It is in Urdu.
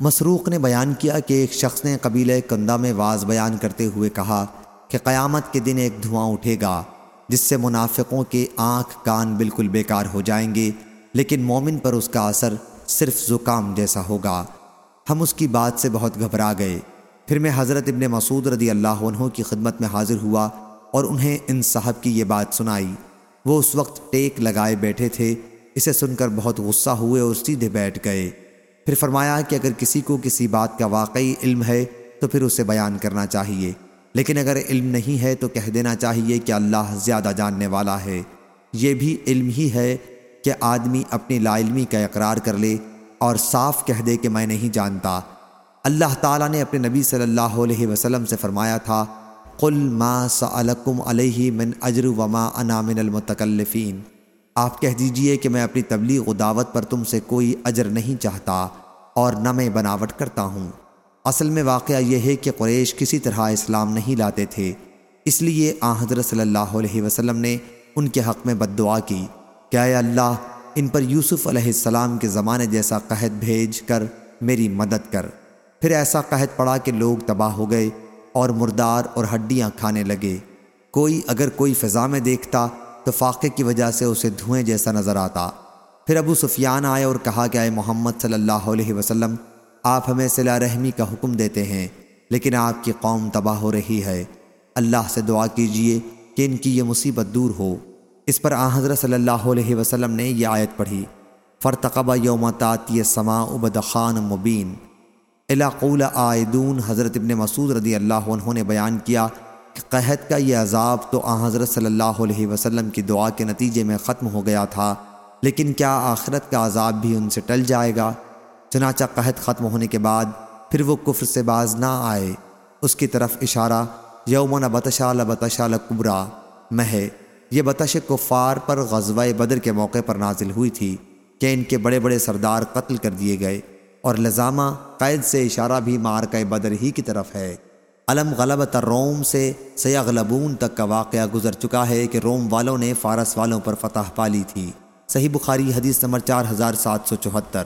مسروق نے بیان کیا کہ ایک شخص نے قبیلہ کندہ میں واز بیان کرتے ہوئے کہا کہ قیامت کے دن ایک دھواں اٹھے گا، جس سے منافقوں کے آنکھ کان بالکل بیکار ہو جائیں گے، لیکن مومن پر اس کا اثر صرف زکام جیسا ہوگا۔ ہم اس کی بات سے بہت گھبرا گئے۔ پھر میں حضرت ابن مسعود رضی اللہ عنہ کی خدمت میں حاضر ہوا اور انہیں ان صاحب کی یہ بات سنائی۔ وہ اس وقت ٹیک لگائے بیٹھے تھے، اسے سن کر بہت غصہ ہوئے اور سیدھے بیٹھ گئے۔ پھر فرمایا کہ اگر کسی کو کسی بات کا واقعی علم ہے تو پھر اسے بیان کرنا چاہیے۔ لیکن اگر علم نہیں ہے تو کہہ دینا چاہیے کہ اللہ زیادہ جاننے والا ہے۔ یہ بھی علم ہی ہے کہ آدمی اپنی لا علمی کا اقرار کر لے اور صاف کہہ دے کہ میں نہیں جانتا۔ اللہ تعالیٰ نے اپنے نبی صلی اللہ علیہ وسلم سے فرمایا تھا، قل ما سألکم علیہ من اجر وما انا من المتکلفین آپ کہہ دیجیے کہ میں اپنی تبلیغ و دعوت پر تم سے کوئی اجر نہیں چاہتا اور نہ میں بناوٹ کرتا ہوں۔ اصل میں واقعہ یہ ہے کہ قریش کسی طرح اسلام نہیں لاتے تھے۔ اس لیے آ حضرت صلی اللہ علیہ وسلم نے ان کے حق میں بد دعا کی کہ اے اللہ، ان پر یوسف علیہ السلام کے زمانے جیسا قحط بھیج کر میری مدد کر۔ پھر ایسا قحط پڑا کہ لوگ تباہ ہو گئے اور مردار اور ہڈیاں کھانے لگے۔ کوئی اگر کوئی فضا میں دیکھتا تو فاقے کی وجہ سے اسے دھوئیں جیسا نظر آتا۔ پھر ابو سفیان آئے اور کہا کہ اے محمد صلی اللہ علیہ وسلم، آپ ہمیں صلح رحمی کا حکم دیتے ہیں، لیکن آپ کی قوم تباہ ہو رہی ہے۔ اللہ سے دعا کیجیے کہ ان کی یہ مصیبت دور ہو۔ اس پر آ حضرت صلی اللہ علیہ وسلم نے یہ آیت پڑھی فرتقبہ یوم تاتی سما ابد خان مبین الاقول آئدون حضرت ابن مسعود رضی اللہ عنہ نے بیان کیا کہ قحط کا یہ عذاب تو آ حضرت صلی اللہ علیہ وسلم کی دعا کے نتیجے میں ختم ہو گیا تھا، لیکن کیا آخرت کا عذاب بھی ان سے ٹل جائے گا؟ چنانچہ قحط ختم ہونے کے بعد پھر وہ کفر سے باز نہ آئے۔ اس کی طرف اشارہ یومن بتشا لبتشا لقبرا مہ۔ یہ بتش کفار پر غزوہ بدر کے موقع پر نازل ہوئی تھی کہ ان کے بڑے بڑے سردار قتل کر دیے گئے اور لزامہ قید سے اشارہ بھی مارکہ بدر ہی کی طرف ہے۔ علم غلبت روم سے سیاغلبون تک کا واقعہ گزر چکا ہے کہ روم والوں نے فارس والوں پر فتح پالی تھی۔ صحیح بخاری حدیث نمبر چار ہزار سات سو چوہتر۔